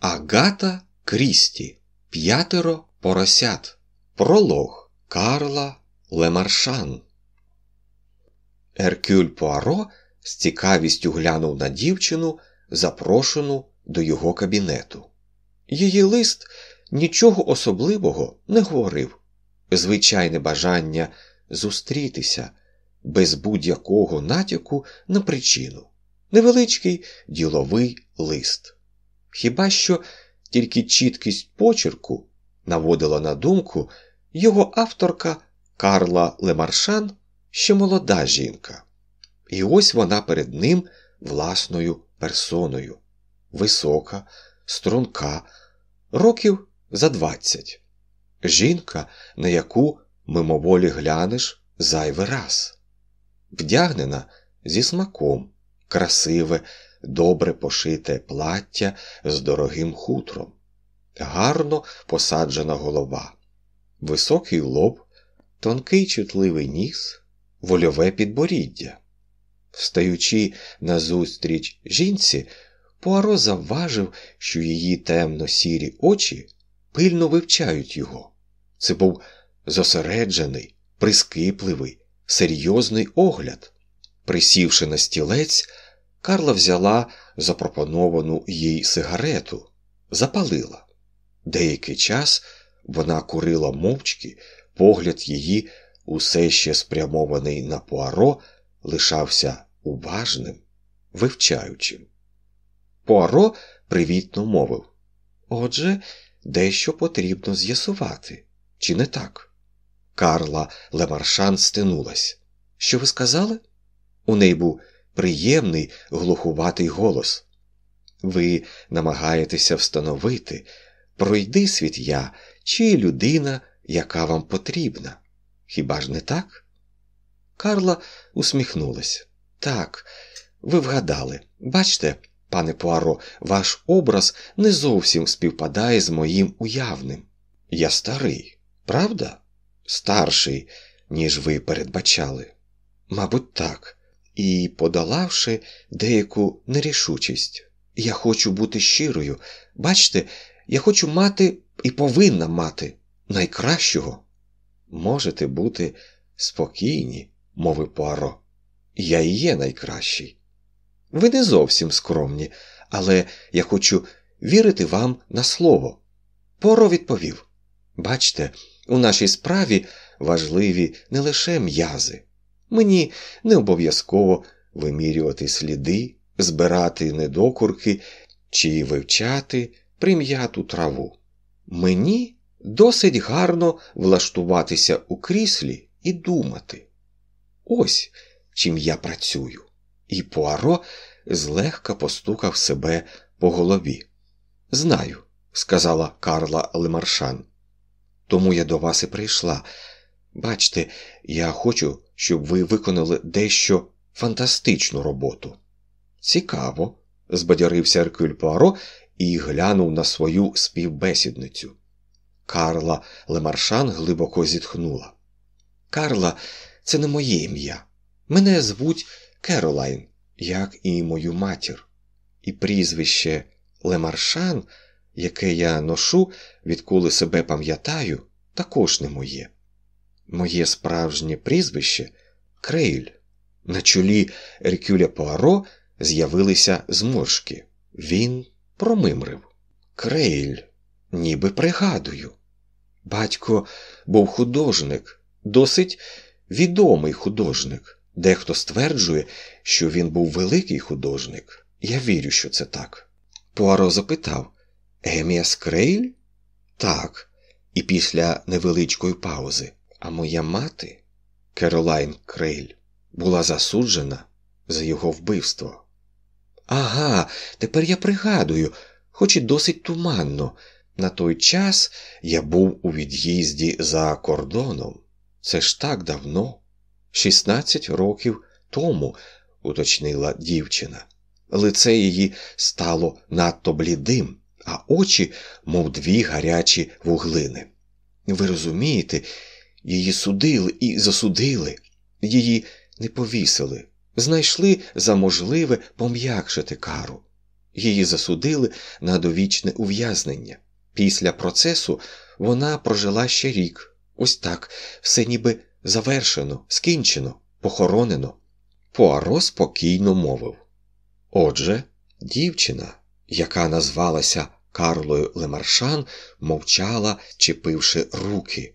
Агата Крісті П'ятеро поросят. Пролог Карла Лемаршан. Еркюль Пуаро з цікавістю глянув на дівчину, запрошену до його кабінету. Її лист нічого особливого не говорив, звичайне бажання зустрітися без будь-якого натяку на причину, невеличкий діловий лист. Хіба що тільки чіткість почерку наводила на думку його авторка Карла Лемаршан ще молода жінка. І ось вона перед ним власною персоною, висока, струнка, років за двадцять. Жінка, на яку мимоволі глянеш зайвий раз, вдягнена зі смаком, красиве, добре пошите плаття з дорогим хутром, гарно посаджена голова, високий лоб, тонкий чутливий ніс, вольове підборіддя. Встаючи назустріч жінці, Пуаро завважив, що її темно-сірі очі пильно вивчають його. Це був зосереджений, прискіпливий, серйозний огляд. Присівши на стілець, Карла взяла запропоновану їй сигарету, запалила. Деякий час вона курила мовчки, погляд її, усе ще спрямований на Пуаро, лишався уважним, вивчаючим. Пуаро привітно мовив Отже, дещо потрібно з'ясувати, чи не так? Карла Лемаршан стинулась. Що ви сказали? У неї був приємний глухуватий голос. Ви намагаєтеся встановити, пройди світ я, чи людина, яка вам потрібна. Хіба ж не так? Карла усміхнулась. Так, ви вгадали. Бачте, пане Пуаро, ваш образ не зовсім співпадає з моїм уявним. Я старий, правда? Старший, ніж ви передбачали. Мабуть, так і подолавши деяку нерішучість. Я хочу бути щирою. Бачите, я хочу мати і повинна мати найкращого. Можете бути спокійні, мовив Пуаро. Я і є найкращий. Ви не зовсім скромні, але я хочу вірити вам на слово. Поро відповів Бачте, у нашій справі важливі не лише м'язи. Мені не обов'язково вимірювати сліди, збирати недокурки чи вивчати прим'яту траву. Мені досить гарно влаштуватися у кріслі і думати. Ось чим я працюю. І Пуаро злегка постукав себе по голові. Знаю, сказала Карла Лемаршан. Тому я до вас і прийшла. Бачте, я хочу, щоб ви виконали дещо фантастичну роботу. Цікаво, збадьорився Еркюль Пуаро і глянув на свою співбесідницю. Карла Лемаршан глибоко зітхнула. Карла, це не моє ім'я. Мене звуть Керолайн, як і мою матір. І прізвище Лемаршан, яке я ношу, відколи себе пам'ятаю, також не моє. Моє справжнє прізвище Крейль. На чолі Еркюля Пуаро з'явилися зморшки. Він промимрив. Крейль, ніби пригадую. Батько був художник, досить відомий художник. Дехто стверджує, що він був великий художник. Я вірю, що це так. Пуаро запитав Еміас Крейль? Так, і після невеличкої паузи. А моя мати, Керолайн Крейль, була засуджена за його вбивство. Ага, тепер я пригадую, хоч і досить туманно. На той час я був у від'їзді за кордоном. Це ж так давно, 16 років тому, уточнила дівчина. Лице її стало надто блідим, а очі, мов дві гарячі вуглини. Ви розумієте, її судили і засудили, її не повісили, знайшли за можливе пом'якшити кару. Її засудили на довічне ув'язнення. Після процесу вона прожила ще рік. Ось так, все ніби завершено, скінчено, похоронено. Пуаро спокійно мовив. Отже, дівчина, яка назвалася Карлою Лемаршан, мовчала, чепивши руки.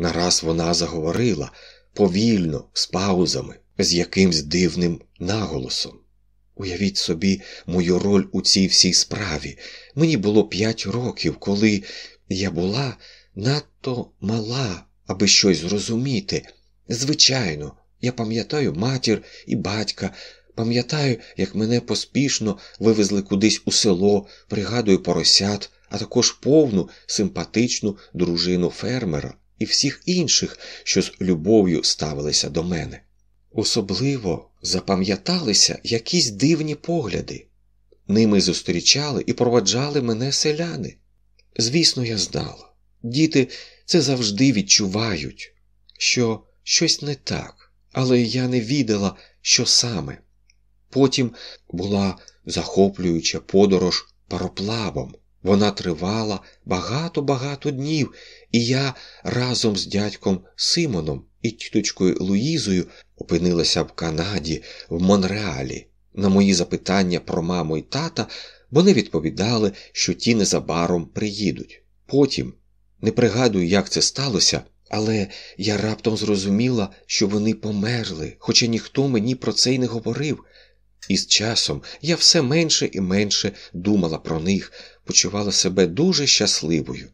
Нараз вона заговорила повільно, з паузами, з якимсь дивним наголосом. Уявіть собі мою роль у цій всій справі. Мені було п'ять років, коли я була надто мала, аби щось зрозуміти. Звичайно, я пам'ятаю матір і батька, пам'ятаю, як мене поспішно вивезли кудись у село, пригадую поросят, а також повну симпатичну дружину фермера і всіх інших, що з любов'ю ставилися до мене. Особливо запам'яталися якісь дивні погляди. Ними зустрічали і проваджали мене селяни. Звісно, я знала. Діти це завжди відчувають, що щось не так, але я не відала, що саме. Потім була захоплююча подорож пароплавом. Вона тривала багато-багато днів, і я разом з дядьком Симоном і тіточкою Луїзою опинилася в Канаді, в Монреалі. На мої запитання про маму і тата вони відповідали, що ті незабаром приїдуть. Потім, не пригадую, як це сталося, але я раптом зрозуміла, що вони померли, хоча ніхто мені про це й не говорив. І з часом я все менше і менше думала про них, почувала себе дуже щасливою.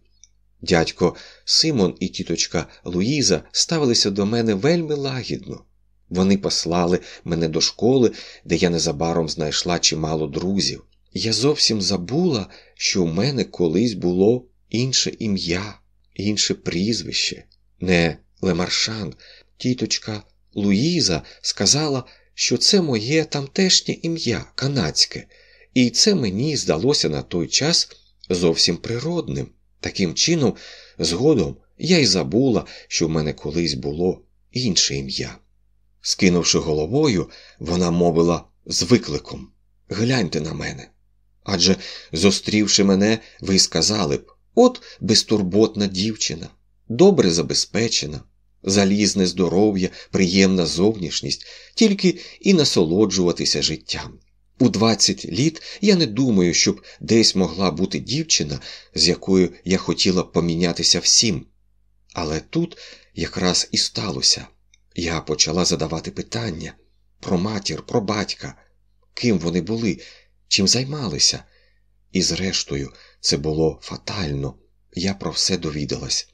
Дядько Симон і тіточка Луїза ставилися до мене вельми лагідно. Вони послали мене до школи, де я незабаром знайшла чимало друзів. Я зовсім забула, що в мене колись було інше ім'я, інше прізвище, не Лемаршан. Тіточка Луїза сказала, що це моє тамтешнє ім'я, канадське, і це мені здалося на той час зовсім природним. Таким чином, згодом я й забула, що в мене колись було інше ім'я. Скинувши головою, вона мовила з викликом Гляньте на мене. Адже, зустрівши мене, ви сказали б от безтурботна дівчина, добре забезпечена, залізне здоров'я, приємна зовнішність, тільки і насолоджуватися життям. У 20 літ я не думаю, щоб десь могла бути дівчина, з якою я хотіла помінятися всім. Але тут якраз і сталося. Я почала задавати питання про матір, про батька, ким вони були, чим займалися. І, зрештою, це було фатально. Я про все довідалась.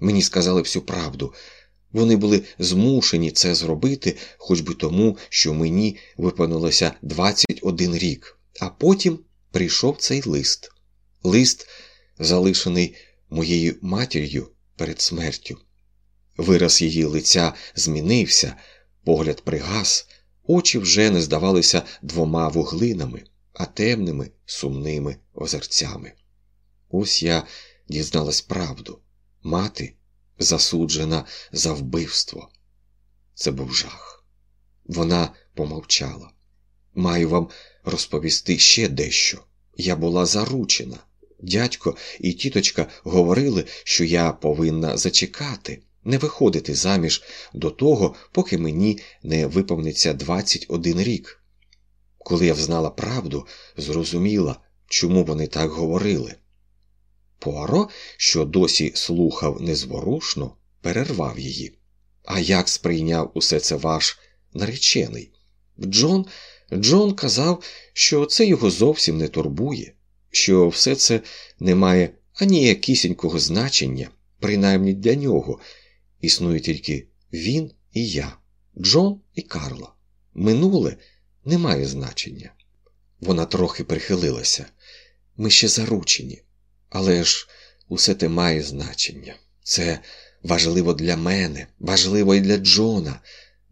Мені сказали всю правду. Вони були змушені це зробити, хоч би тому, що мені виповнилося 21 рік, а потім прийшов цей лист. Лист, залишений моєю матір'ю перед смертю. Вираз її лиця змінився, погляд пригас, очі вже не здавалися двома вуглинами, а темними, сумними озерцями. Ось я дізналась правду. Мати засуджена за вбивство. Це був жах. Вона помовчала. Маю вам розповісти ще дещо. Я була заручена. Дядько і тіточка говорили, що я повинна зачекати, не виходити заміж до того, поки мені не виповниться 21 рік. Коли я взнала правду, зрозуміла, чому вони так говорили. Пуаро, що досі слухав незворушно, перервав її. А як сприйняв усе це ваш наречений? Джон Джон казав, що це його зовсім не турбує, що все це не має ані якісінького значення, принаймні для нього. Існує тільки він і я, Джон і Карла. Минуле не має значення. Вона трохи прихилилася. Ми ще заручені. Але ж усе те має значення. Це важливо для мене, важливо і для Джона.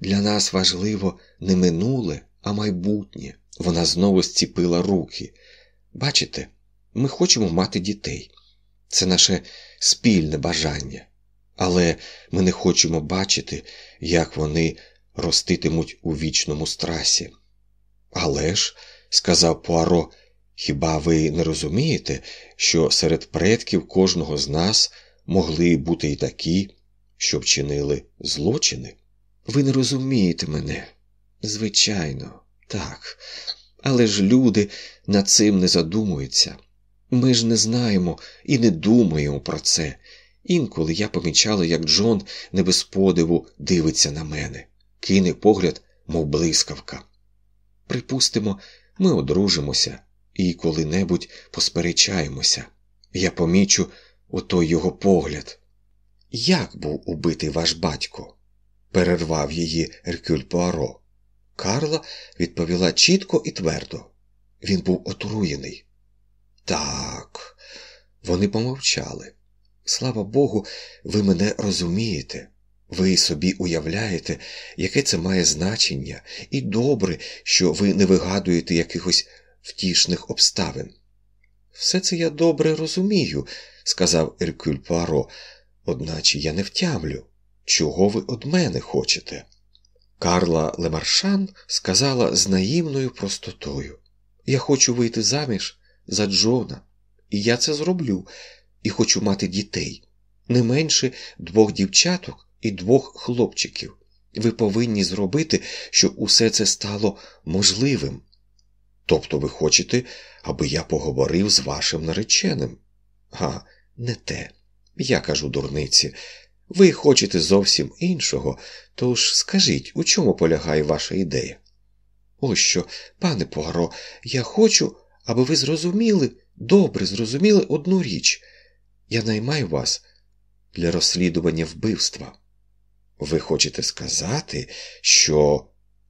Для нас важливо не минуле, а майбутнє. Вона знову зціпила руки. Бачите, ми хочемо мати дітей. Це наше спільне бажання. Але ми не хочемо бачити, як вони роститимуть у вічному страсі. Але ж, сказав Пуаро, Хіба ви не розумієте, що серед предків кожного з нас могли бути і такі, що вчинили злочини? Ви не розумієте мене. Звичайно, так. Але ж люди над цим не задумуються. Ми ж не знаємо і не думаємо про це. Інколи я помічала, як Джон не без подиву дивиться на мене, кине погляд, мов блискавка. Припустимо, ми одружимося і коли-небудь посперечаємося. Я помічу отой його погляд. Як був убитий ваш батько? перервав її Еркюль Пуаро. Карла відповіла чітко і твердо. Він був отруєний. Так, вони помовчали. Слава Богу, ви мене розумієте. Ви собі уявляєте, яке це має значення, і добре, що ви не вигадуєте якихось втішних обставин. Все це я добре розумію, сказав Еркюль Пуаро, одначе я не втямлю. Чого ви од мене хочете? Карла Лемаршан сказала з наївною простотою Я хочу вийти заміж за Джона, і я це зроблю, і хочу мати дітей, не менше двох дівчаток і двох хлопчиків. Ви повинні зробити, щоб усе це стало можливим. Тобто ви хочете, аби я поговорив з вашим нареченим? А, не те. Я кажу дурниці. Ви хочете зовсім іншого, тож скажіть, у чому полягає ваша ідея? Ось що, пане Пуаро, я хочу, аби ви зрозуміли, добре зрозуміли одну річ. Я наймаю вас для розслідування вбивства. Ви хочете сказати, що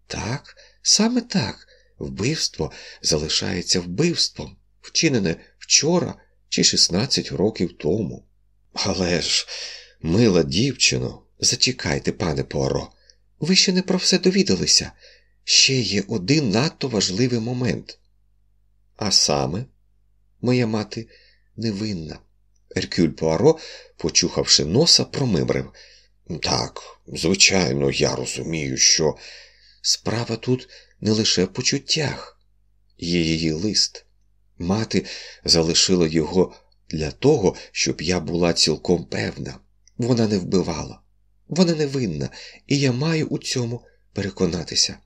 так, саме так, вбивство залишається вбивством, вчинене вчора чи 16 років тому. Але ж. Мила дівчино, зачекайте, пане Поро, ви ще не про все довідалися. Ще є один надто важливий момент. А саме, моя мати невинна. Еркюль Пуаро, почухавши носа, промимрив. Так, звичайно, я розумію, що справа тут не лише в почуттях, є її лист. Мати залишила його для того, щоб я була цілком певна. Вона не вбивала, вона не винна, і я маю у цьому переконатися.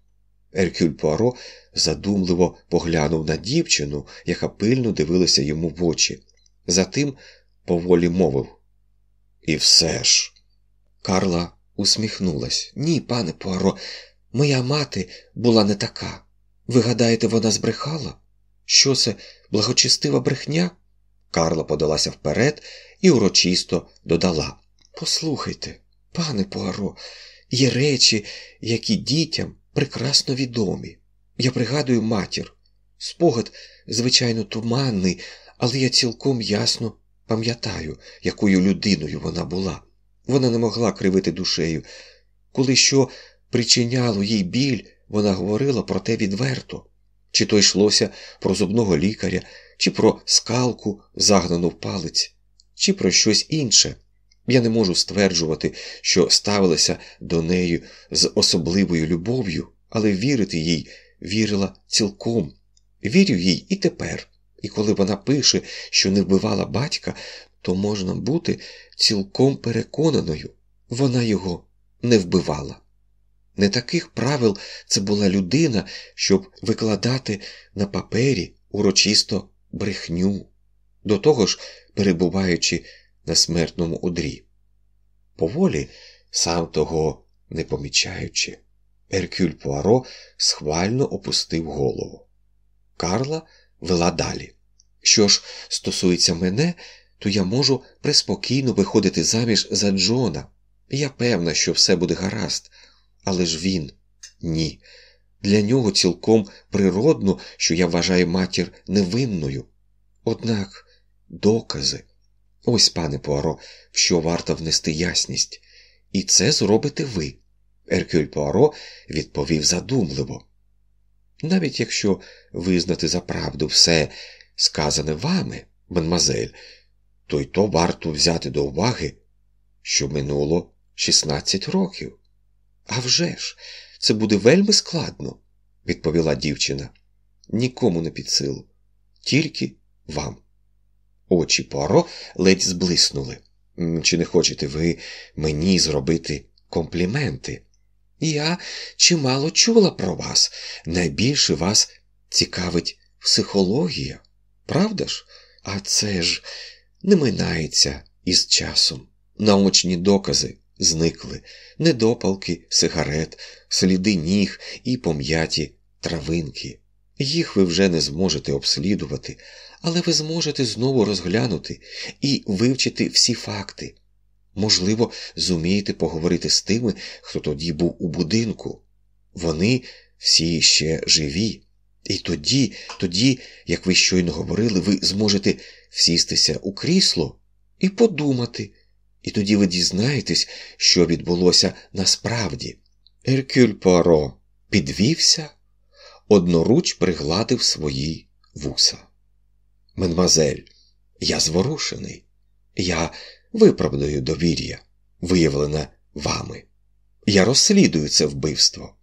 Еркюль Пуаро задумливо поглянув на дівчину, яка пильно дивилася йому в очі. Затим поволі мовив. І все ж. Карла усміхнулась. Ні, пане Пуаро, моя мати була не така. Ви гадаєте, вона збрехала? Що це благочестива брехня? Карла подалася вперед і урочисто додала. Послухайте, пане Пуаро, є речі, які дітям прекрасно відомі. Я пригадую матір. Спогад, звичайно, туманний, але я цілком ясно пам'ятаю, якою людиною вона була. Вона не могла кривити душею. Коли що причиняло їй біль, вона говорила про те відверто. Чи то йшлося про зубного лікаря, чи про скалку, загнану в палець, чи про щось інше. Я не можу стверджувати, що ставилася до неї з особливою любов'ю, але вірити їй вірила цілком. Вірю їй і тепер. І коли вона пише, що не вбивала батька, то можна бути цілком переконаною, вона його не вбивала. Не таких правил це була людина, щоб викладати на папері урочисто брехню, до того ж, перебуваючи на смертному одрі. Поволі, сам того не помічаючи, Еркюль Пуаро схвально опустив голову. Карла вела далі. Що ж стосується мене, то я можу преспокійно виходити заміж за Джона. Я певна, що все буде гаразд, але ж він ні. Для нього цілком природно, що я вважаю матір невинною. Однак докази. Ось, пане Пуаро, що варто внести ясність. І це зробите ви. Еркюль Пуаро відповів задумливо. Навіть якщо визнати за правду все сказане вами, мадмазель, то й то варто взяти до уваги, що минуло 16 років. «А вже ж, це буде вельми складно, відповіла дівчина. Нікому не під силу. тільки вам. Очі Пуаро ледь зблиснули. Чи не хочете ви мені зробити компліменти? Я чимало чула про вас. Найбільше вас цікавить психологія, правда ж? А це ж не минається із часом. Наочні докази зникли, недопалки, сигарет, сліди ніг і пом'яті травинки. Їх ви вже не зможете обслідувати, але ви зможете знову розглянути і вивчити всі факти. Можливо, зумієте поговорити з тими, хто тоді був у будинку. Вони всі ще живі. І тоді, тоді, як ви щойно говорили, ви зможете всістися у крісло і подумати, і тоді ви дізнаєтесь, що відбулося насправді. Еркюль Поро підвівся, одноруч пригладив свої вуса. Мадмазель, я зворушений, я виправдаю довір'я, виявлене вами. Я розслідую це вбивство.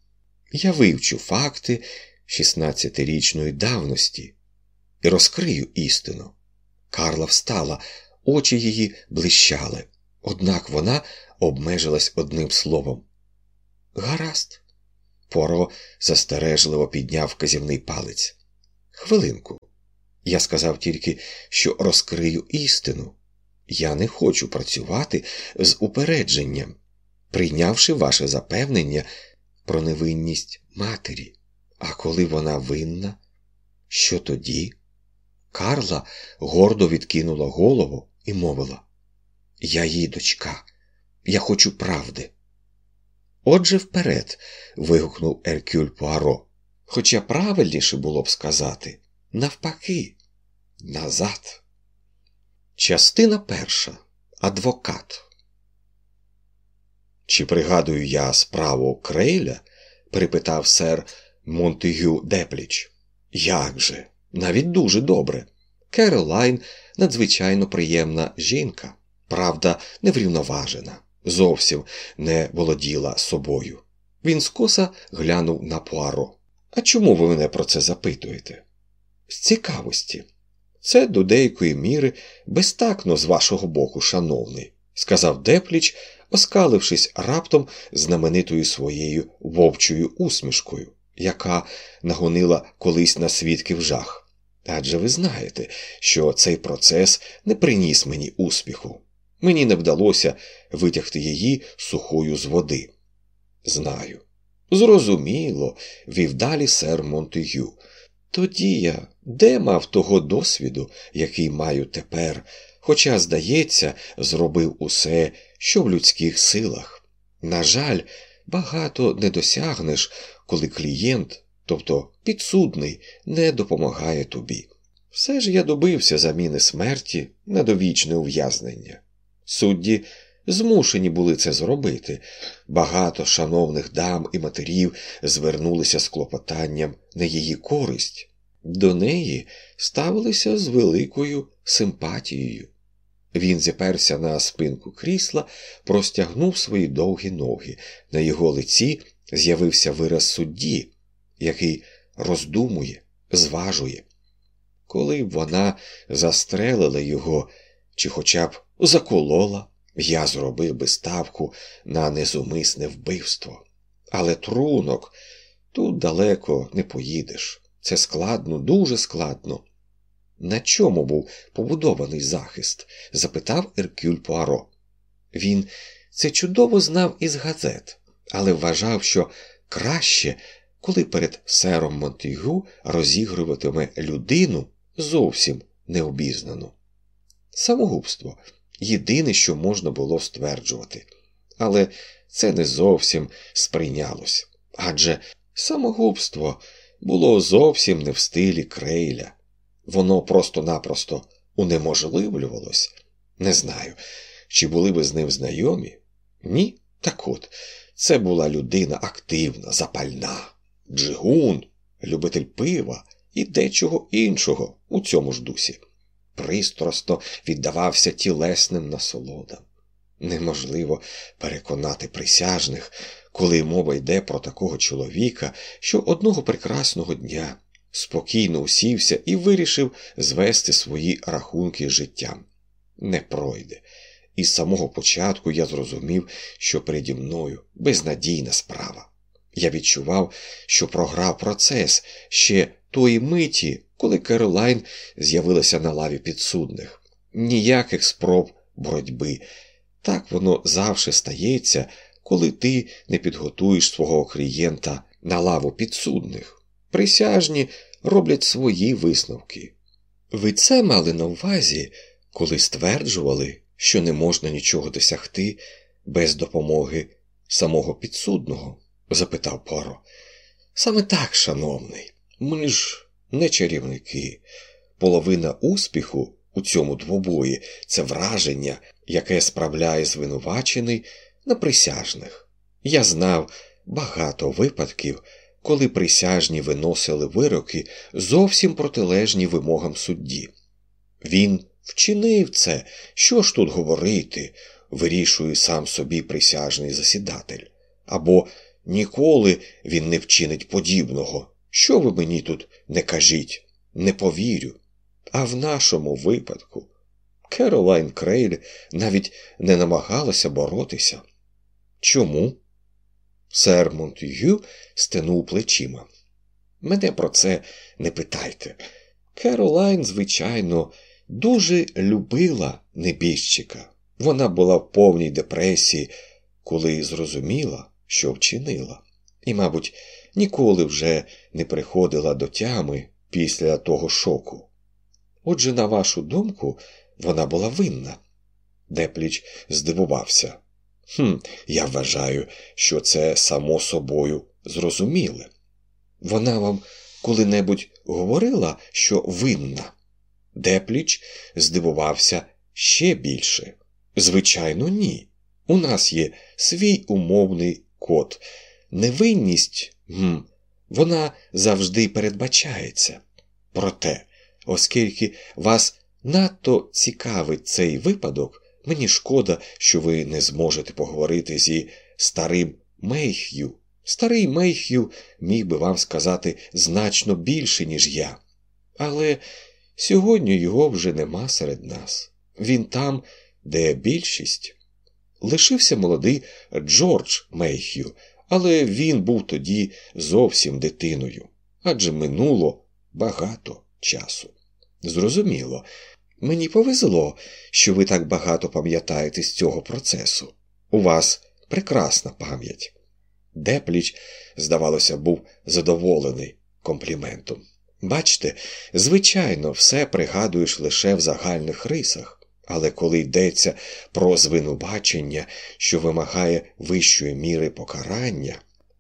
Я вивчу факти 16-річної давності і розкрию істину. Карла встала, очі її блищали, однак вона обмежилась одним словом. Гаразд. Поро застережливо підняв вказівний палець. Хвилинку. Я сказав тільки, що розкрию істину. Я не хочу працювати з упередженням, прийнявши ваше запевнення про невинність матері. А коли вона винна, що тоді? Карла гордо відкинула голову і мовила: Я її дочка, я хочу правди. Отже, вперед. вигукнув Еркюль Пуаро. Хоча правильніше було б сказати навпаки, назад. Частина перша. Адвокат. Чи пригадую я справу Крейля? перепитав сер Монтегю Депліч. Як же? Навіть дуже добре. Керолайн надзвичайно приємна жінка, правда, неврівноважена, зовсім не володіла собою. Він скоса глянув на Пуаро. А чому ви мене про це запитуєте? З цікавості. Це до деякої міри безтакно з вашого боку, шановний, сказав Депліч, оскалившись раптом знаменитою своєю вовчою усмішкою, яка нагонила колись на свідків жах. Адже ви знаєте, що цей процес не приніс мені успіху. Мені не вдалося витягти її сухою з води. Знаю. Зрозуміло, вів далі сер Монтегю. Тоді я де мав того досвіду, який маю тепер, хоча, здається, зробив усе, що в людських силах. На жаль, багато не досягнеш, коли клієнт, тобто підсудний, не допомагає тобі. Все ж я добився заміни смерті на довічне ув'язнення. Судді змушені були це зробити. Багато шановних дам і матерів звернулися з клопотанням на її користь. До неї ставилися з великою симпатією. Він зіперся на спинку крісла, простягнув свої довгі ноги. На його лиці з'явився вираз судді, який роздумує, зважує. Коли б вона застрелила його чи хоча б заколола, я зробив би ставку на незумисне вбивство. Але трунок тут далеко не поїдеш. Це складно, дуже складно. На чому був побудований захист? запитав Еркюль Пуаро. Він це чудово знав із газет, але вважав, що краще, коли перед сером Монтігю розігруватиме людину зовсім необізнану. Самогубство єдине, що можна було стверджувати. Але це не зовсім сприйнялось. Адже самогубство було зовсім не в стилі крейля. Воно просто-напросто унеможливлювалось. Не знаю, чи були ви з ним знайомі? Ні? Так от, це була людина активна, запальна, джигун, любитель пива і дечого іншого у цьому ж дусі. Пристрасно віддавався тілесним насолодам. Неможливо переконати присяжних, коли мова йде про такого чоловіка, що одного прекрасного дня спокійно усівся і вирішив звести свої рахунки з життям. Не пройде. І з самого початку я зрозумів, що переді мною безнадійна справа. Я відчував, що програв процес ще тої миті, коли Керолайн з'явилася на лаві підсудних. Ніяких спроб боротьби. Так воно завжди стається, коли ти не підготуєш свого клієнта на лаву підсудних. Присяжні роблять свої висновки. Ви це мали на увазі, коли стверджували, що не можна нічого досягти без допомоги самого підсудного? запитав Поро. Саме так, шановний, ми ж не чарівники. Половина успіху у цьому двобої це враження, яке справляє звинувачений на присяжних. Я знав багато випадків, коли присяжні виносили вироки зовсім протилежні вимогам судді. Він вчинив це, що ж тут говорити, вирішує сам собі присяжний засідатель. Або ніколи він не вчинить подібного. Що ви мені тут не кажіть, не повірю. А в нашому випадку Керолайн Крейль навіть не намагалася боротися. Чому? Сер Монтюю стенув плечима. Мене про це не питайте. Керолайн, звичайно, дуже любила небіжчика. Вона була в повній депресії, коли зрозуміла, що вчинила, і, мабуть, ніколи вже не приходила до тями після того шоку. Отже, на вашу думку, вона була винна. Депліч здивувався. «Хм, Я вважаю, що це само собою зрозуміле. Вона вам коли-небудь говорила, що винна? Депліч здивувався ще більше. Звичайно, ні. У нас є свій умовний код. Невинність, гм, вона завжди передбачається. Проте, оскільки вас надто цікавить цей випадок, мені шкода, що ви не зможете поговорити зі старим Мейх'ю. Старий Мейх'ю міг би вам сказати значно більше, ніж я. Але сьогодні його вже нема серед нас. Він там, де більшість. Лишився молодий Джордж Мейх'ю, але він був тоді зовсім дитиною, адже минуло багато часу. Зрозуміло, мені повезло, що ви так багато пам'ятаєте з цього процесу. У вас прекрасна пам'ять. Депліч, здавалося, був задоволений компліментом. Бачте, звичайно, все пригадуєш лише в загальних рисах, але коли йдеться про звинувачення, що вимагає вищої міри покарання,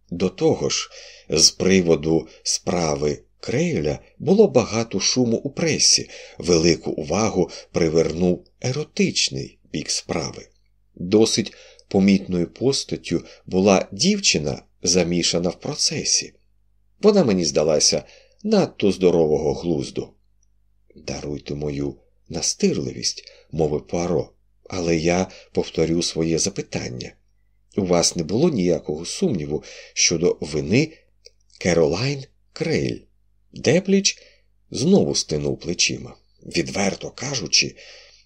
до того ж, з приводу справи Крейля було багато шуму у пресі, велику увагу привернув еротичний бік справи. Досить помітною постаттю була дівчина, замішана в процесі. Вона мені здалася надто здорового глузду. Даруйте мою настирливість, мовив Пуаро, але я повторю своє запитання. У вас не було ніякого сумніву щодо вини Керолайн Крейль. Депліч знову стинув плечима. Відверто кажучи,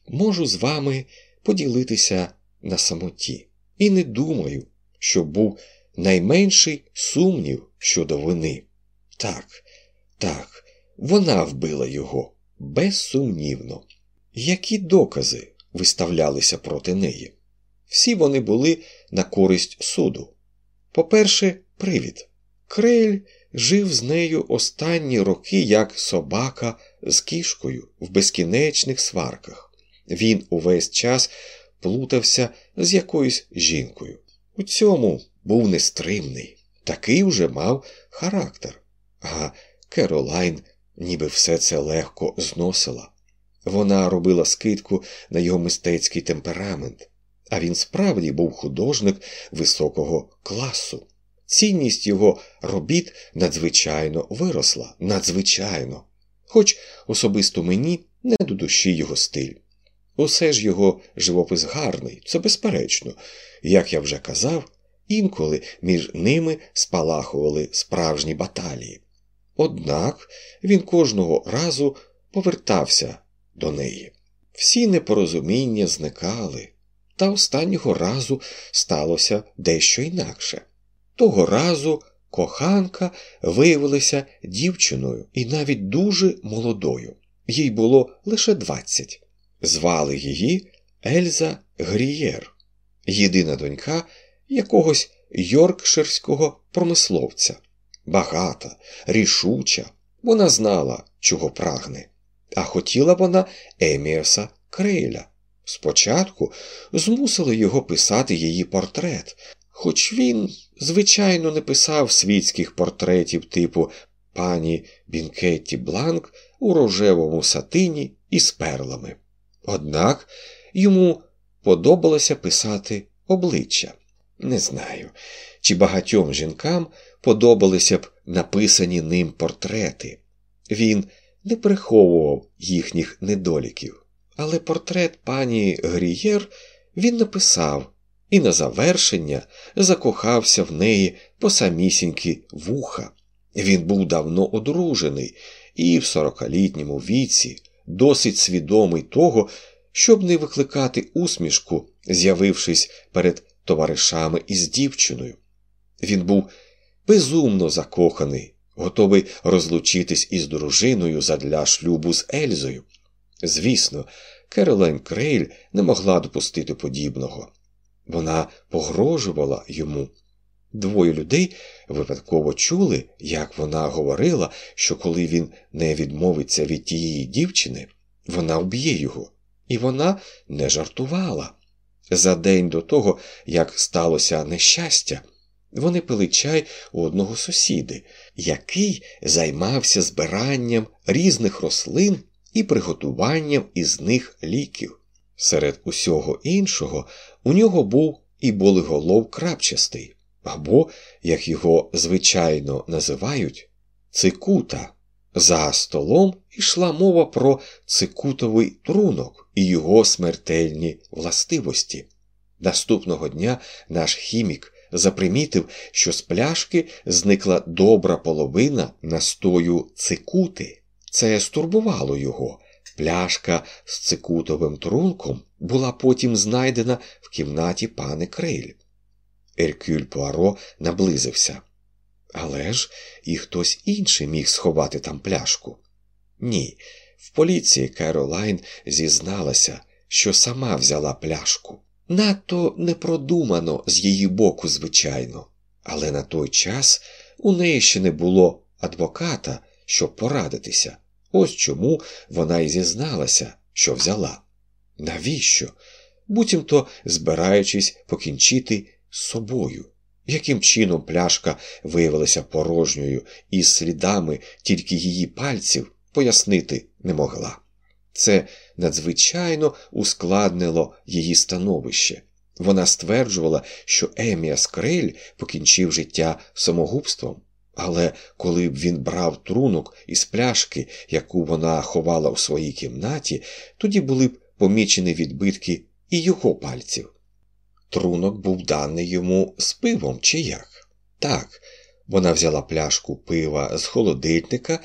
можу з вами поділитися на самоті. І не думаю, що був найменший сумнів щодо вини. Так, так, вона вбила його безсумнівно. Які докази виставлялися проти неї? Всі вони були на користь суду. По-перше, привід. Крейль жив з нею останні роки як собака з кішкою в безкінечних сварках. Він увесь час плутався з якоюсь жінкою. У цьому був нестримний, такий вже мав характер. А Керолайн ніби все це легко зносила. Вона робила скидку на його мистецький темперамент, а він справді був художник високого класу. Цінність його робіт надзвичайно виросла, надзвичайно, хоч особисто мені не до душі його стиль. Усе ж його живопис гарний, це безперечно, як я вже казав, інколи між ними спалахували справжні баталії. Однак він кожного разу повертався до неї. Всі непорозуміння зникали, та останнього разу сталося дещо інакше. Того разу коханка виявилася дівчиною і навіть дуже молодою. Їй було лише двадцять. Звали її Ельза Грієр, єдина донька якогось йоркширського промисловця. Багата, рішуча, вона знала, чого прагне, а хотіла вона Еміаса Крейля. Спочатку змусили його писати її портрет, хоч він, звичайно, не писав світських портретів типу пані Бінкетті Бланк у рожевому сатині із перлами. Однак йому подобалося писати обличчя. Не знаю, чи багатьом жінкам подобалися б написані ним портрети. Він не приховував їхніх недоліків, але портрет пані Грієр він написав і на завершення закохався в неї по самісінькі вуха. Він був давно одружений і в сорокалітньому віці досить свідомий того, щоб не викликати усмішку, з'явившись перед товаришами із дівчиною. Він був безумно закоханий, готовий розлучитись із дружиною задля шлюбу з Ельзою. Звісно, Керолайн Крейль не могла допустити подібного. Вона погрожувала йому. Двоє людей випадково чули, як вона говорила, що коли він не відмовиться від тієї дівчини, вона вб'є його, і вона не жартувала. За день до того, як сталося нещастя, вони пили чай у одного сусіди, який займався збиранням різних рослин і приготуванням із них ліків. Серед усього іншого у нього був і болиголов крапчастий, або, як його звичайно називають, цикута. За столом йшла мова про цикутовий трунок і його смертельні властивості. Наступного дня наш хімік запримітив, що з пляшки зникла добра половина настою цикути. Це стурбувало його. Пляшка з цикутовим трунком була потім знайдена в кімнаті пани Крейль. Еркюль Пуаро наблизився. Але ж і хтось інший міг сховати там пляшку. Ні, в поліції Керолайн зізналася, що сама взяла пляшку. Надто непродумано з її боку, звичайно, але на той час у неї ще не було адвоката, щоб порадитися. Ось чому вона й зізналася, що взяла. Навіщо? Буцімто збираючись покінчити з собою. Яким чином пляшка виявилася порожньою і слідами тільки її пальців пояснити не могла. Це надзвичайно ускладнило її становище. Вона стверджувала, що Емія Скрель покінчив життя самогубством, але коли б він брав трунок із пляшки, яку вона ховала у своїй кімнаті, тоді були б помічені відбитки і його пальців. Трунок був даний йому з пивом чи як? Так, вона взяла пляшку пива з холодильника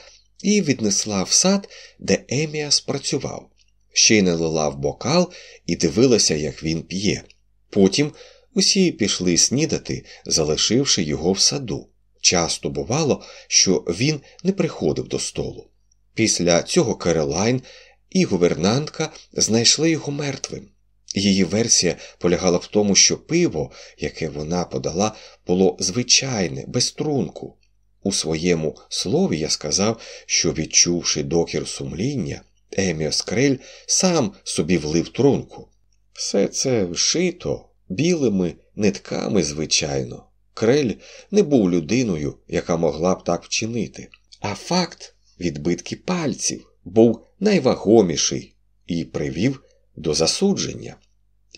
і віднесла в сад, де Емія спрацював, ще й налила в бокал і дивилася, як він п'є. Потім усі пішли снідати, залишивши його в саду. Часто бувало, що він не приходив до столу. Після цього Керолайн і гувернантка знайшли його мертвим. Її версія полягала в тому, що пиво, яке вона подала, було звичайне, без трунку. У своєму слові я сказав, що, відчувши докір сумління, Еміо Скрель сам собі влив трунку. Все це вшито білими нитками, звичайно. Крель не був людиною, яка могла б так вчинити. А факт відбитки пальців був найвагоміший і привів до засудження.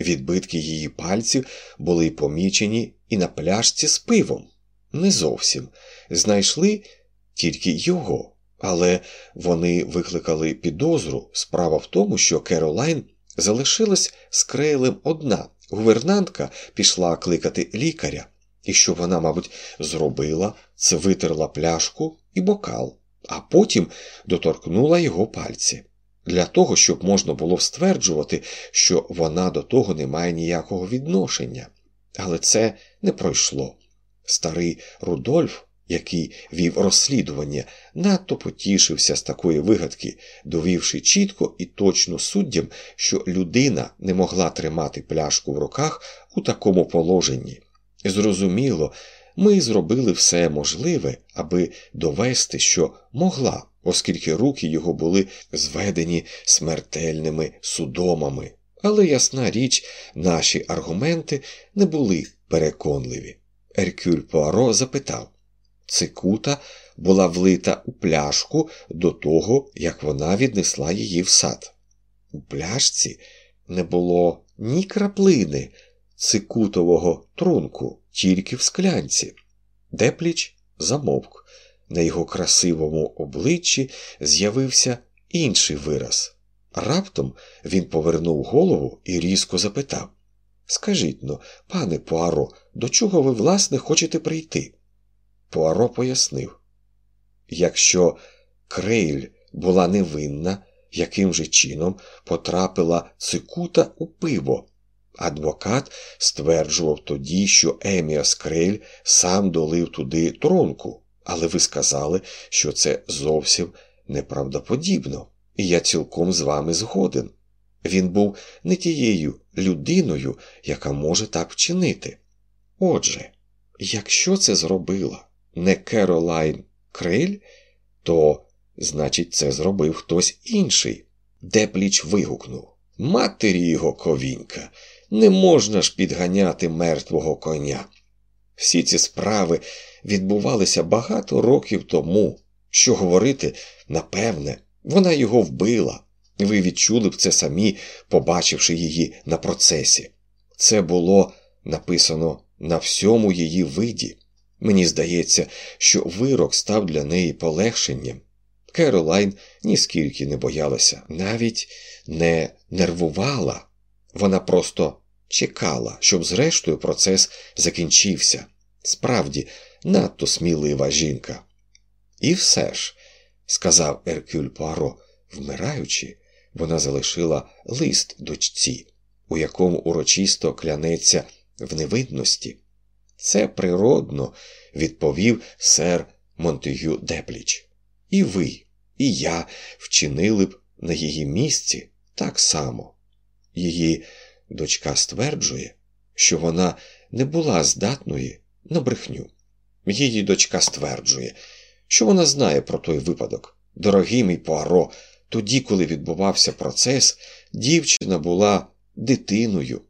Відбитки її пальців були помічені і на пляшці з пивом. Не зовсім знайшли тільки його, але вони викликали підозру. Справа в тому, що Керолайн залишилась з Крейлем одна. Гувернантка пішла кликати лікаря, і що вона, мабуть, зробила, це витерла пляшку і бокал. а потім доторкнула його пальці. Для того, щоб можна було стверджувати, що вона до того не має ніякого відношення. Але це не пройшло. Старий Рудольф, який вів розслідування, надто потішився з такої вигадки, довівши чітко і точно суддям, що людина не могла тримати пляшку в руках у такому положенні. Зрозуміло, ми зробили все можливе, аби довести, що могла, оскільки руки його були зведені смертельними судомами. Але ясна річ, наші аргументи не були переконливі. Еркюль Пуаро запитав цикута була влита у пляшку до того, як вона віднесла її в сад. У пляшці не було ні краплини цикутового трунку, тільки в склянці. Депліч замовк. На його красивому обличчі з'явився інший вираз. Раптом він повернув голову і різко запитав Скажіть но, пане Пуаро, до чого ви, власне, хочете прийти? Пуаро пояснив якщо Крейль була невинна, яким же чином потрапила цикута у пиво. Адвокат стверджував тоді, що Еміас Крейль сам долив туди тронку, але ви сказали, що це зовсім неправдоподібно, і я цілком з вами згоден. Він був не тією людиною, яка може так вчинити. Отже, якщо це зробила не Керолайн Крейль, то, значить, це зробив хтось інший. Депліч вигукнув Матері його ковінька, не можна ж підганяти мертвого коня. Всі ці справи відбувалися багато років тому. Що говорити, напевне, вона його вбила. Ви відчули б це самі, побачивши її на процесі. Це було написано на всьому її виді. Мені здається, що вирок став для неї полегшенням. Керолайн ніскільки не боялася, навіть не нервувала. Вона просто чекала, щоб, зрештою, процес закінчився. Справді, надто смілива жінка. І все ж, сказав Еркюль Пуаро, вмираючи, вона залишила лист дочці, у якому урочисто клянеться в невидності. Це природно, відповів сер Монтегю Депліч. І ви, і я вчинили б на її місці так само. Її дочка стверджує, що вона не була здатною на брехню. Її дочка стверджує, що вона знає про той випадок. Дорогий мій Пуаро, тоді, коли відбувався процес, дівчина була дитиною.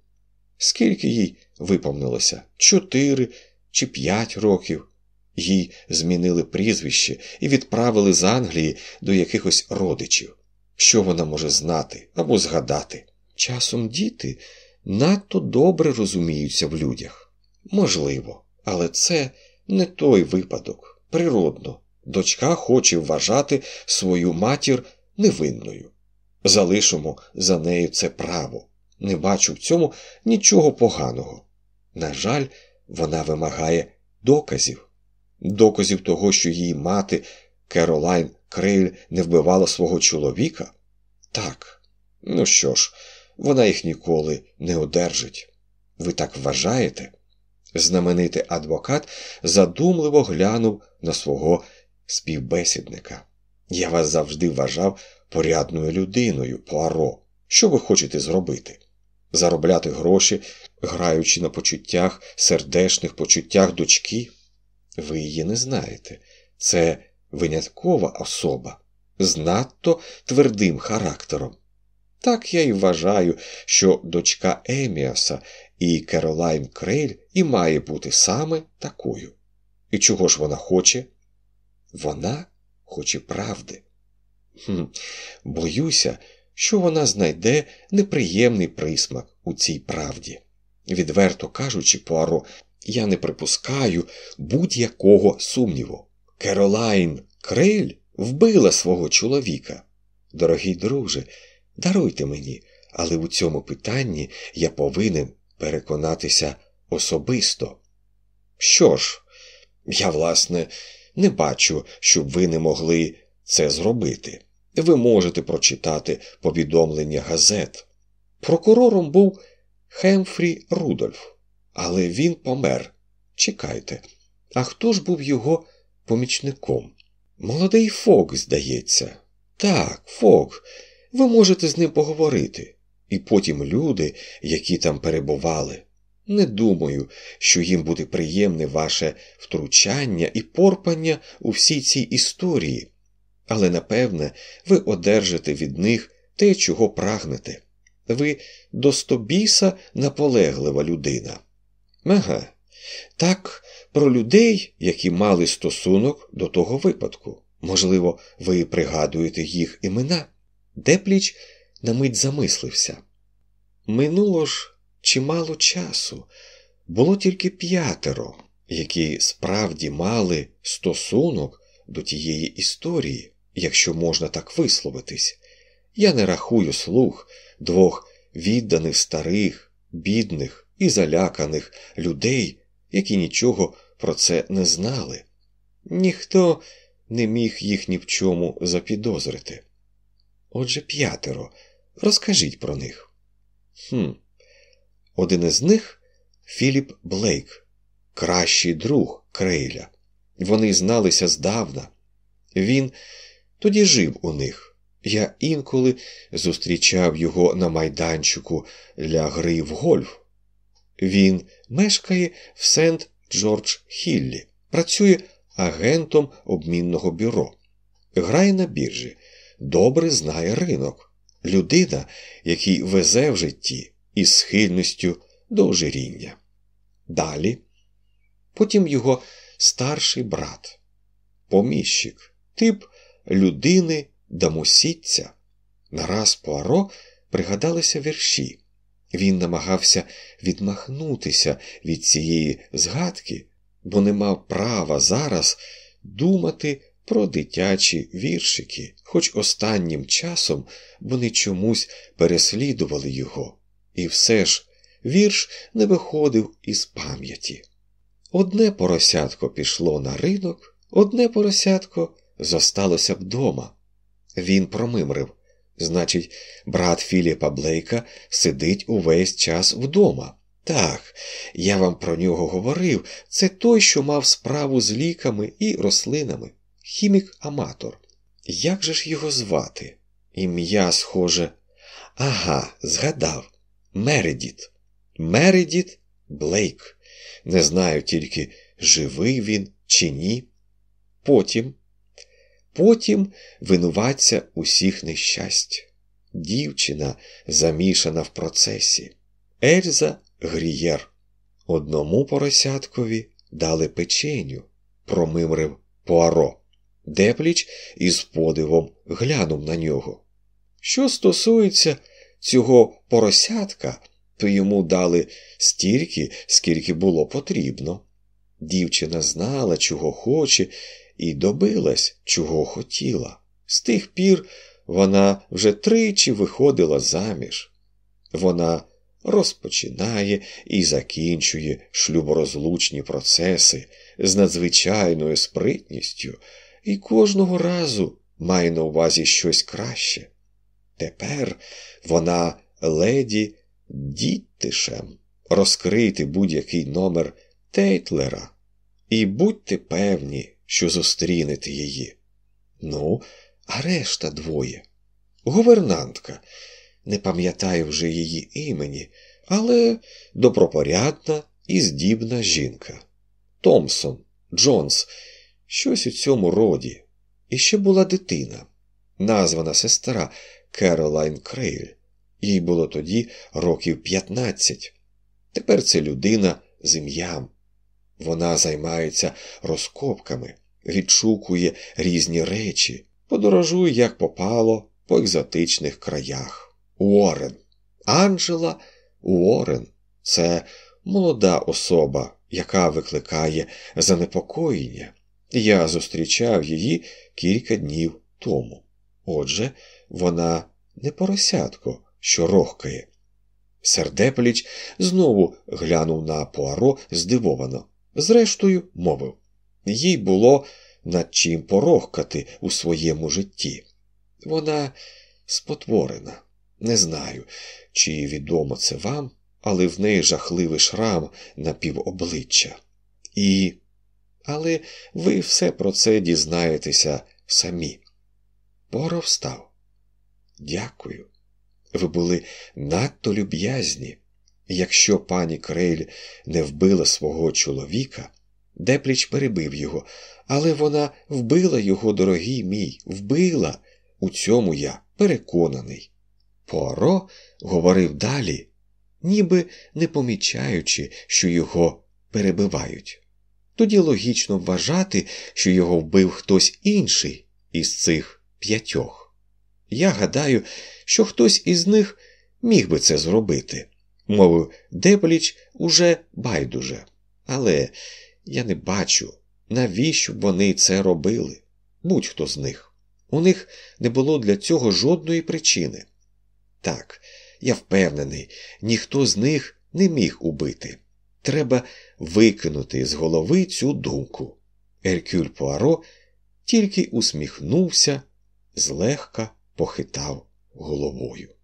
Скільки їй виповнилося? Чотири чи п'ять років. Їй змінили прізвище і відправили з Англії до якихось родичів. Що вона може знати або згадати? Часом діти надто добре розуміються в людях. Можливо, але це не той випадок. Природно, дочка хоче вважати свою матір невинною. Залишимо за нею це право. Не бачу в цьому нічого поганого. На жаль, вона вимагає доказів, доказів того, що її мати Керолайн Крейль не вбивала свого чоловіка. Так, ну що ж, вона їх ніколи не одержить. Ви так вважаєте? Знаменитий адвокат задумливо глянув на свого співбесідника. Я вас завжди вважав порядною людиною, Пуаро. Що ви хочете зробити? Заробляти гроші, граючи на почуттях, сердешних почуттях дочки? Ви її не знаєте. Це виняткова особа з надто твердим характером. Так я й вважаю, що дочка Еміаса і Керолайн Крейль і має бути саме такою. І чого ж вона хоче? Вона хоче правди. Хм, Боюся, що вона знайде неприємний присмак у цій правді. Відверто кажучи, Пуаро, я не припускаю будь-якого сумніву. Керолайн Крейль вбила свого чоловіка. Дорогий друже, даруйте мені, але у цьому питанні я повинен переконатися особисто. Що ж, я, власне, не бачу, щоб ви не могли це зробити. Ви можете прочитати повідомлення газет. Прокурором був Хемфрі Рудольф, але він помер. Чекайте, а хто ж був його помічником? Молодий Фок, здається. Так, Фок, ви можете з ним поговорити. І потім люди, які там перебували. Не думаю, що їм буде приємне ваше втручання і порпання у всій цій історії, але напевне ви одержите від них те, чого прагнете. Ви достобіса наполеглива людина. Ага, так, про людей, які мали стосунок до того випадку. Можливо, ви пригадуєте їх імена. Депліч на мить замислився. Минуло ж чимало часу, було тільки п'ятеро, які справді мали стосунок до тієї історії, якщо можна так висловитись. Я не рахую слух двох відданих старих, бідних і заляканих людей, які нічого про це не знали. Ніхто не міг їх ні в чому запідозрити. Отже, п'ятеро, розкажіть про них. Хм. Один із них Філіп Блейк, кращий друг Крейля. Вони зналися здавна. Він тоді жив у них. Я інколи зустрічав його на майданчику для гри в гольф. Він мешкає в Сент Джордж Хіллі, працює агентом обмінного бюро, грає на біржі, добре знає ринок, людина, який везе в житті із схильністю до ожиріння. Далі, потім його старший брат, поміщик, тип людини дамосіця. Нараз Пуаро пригадалися вірші. Він намагався відмахнутися від цієї згадки, бо не мав права зараз думати про дитячі віршики, хоч останнім часом вони чомусь переслідували його, і все ж вірш не виходив із пам'яті. Одне поросятко пішло на ринок, одне поросятко зосталося вдома. Він промимрив. Значить, брат Філіпа Блейка сидить увесь час вдома. Так, я вам про нього говорив. Це той, що мав справу з ліками і рослинами, хімік-аматор. Як же ж його звати? Ім'я, схоже. Ага, згадав. Мередіт. Мередіт Блейк. Не знаю тільки, живий він чи ні. Потім. Потім винуватця усіх нещасть. Дівчина замішана в процесі. Ельза Грієр. Одному поросяткові дали печеню, промимрив Пуаро. Депліч із подивом глянув на нього. Що стосується цього поросятка, то йому дали стільки, скільки було потрібно. Дівчина знала, чого хоче, і добилась, чого хотіла. З тих пір вона вже тричі виходила заміж. Вона розпочинає і закінчує шлюборозлучні процеси з надзвичайною спритністю і кожного разу має на увазі щось краще. Тепер вона леді діттишем розкрити будь-який номер Тейтлера, і будьте певні, що зустрінете її. Ну, а решта двоє. Гувернантка, не пам'ятаю вже її імені, але добропорядна і здібна жінка. Томсон, Джонс, щось у цьому роді. І ще була дитина, названа сестра Керолайн Крейль. Їй було тоді років 15. Тепер це людина з ім'ям. Вона займається розкопками, відшукує різні речі, подорожує, як попало, по екзотичних краях. Уоррен. Анджела Уоррен – це молода особа, яка викликає занепокоєння. Я зустрічав її кілька днів тому. Отже, вона не поросятко, що рохкає. Сердепліч знову глянув на Пуаро здивовано. Зрештою, мовив їй було над чим порохкати у своєму житті. Вона спотворена. Не знаю, чи відомо це вам, але в неї жахливий шрам на півобличчя. І. Але ви все про це дізнаєтеся самі. Поро встав. Дякую. Ви були надто люб'язні. Якщо пані Крейль не вбила свого чоловіка, Депліч перебив його, але вона вбила його, дорогий мій, вбила. У цьому я переконаний. Поро говорив далі, ніби не помічаючи, що його перебивають. Тоді логічно вважати, що його вбив хтось інший із цих п'ятьох. Я гадаю, що хтось із них міг би це зробити, мовив Депліч уже байдуже, але я не бачу, навіщо б вони це робили, будь-хто з них. У них не було для цього жодної причини. Так, я впевнений, ніхто з них не міг убити. Треба викинути з голови цю думку. Еркюль Пуаро тільки усміхнувся, злегка похитав головою.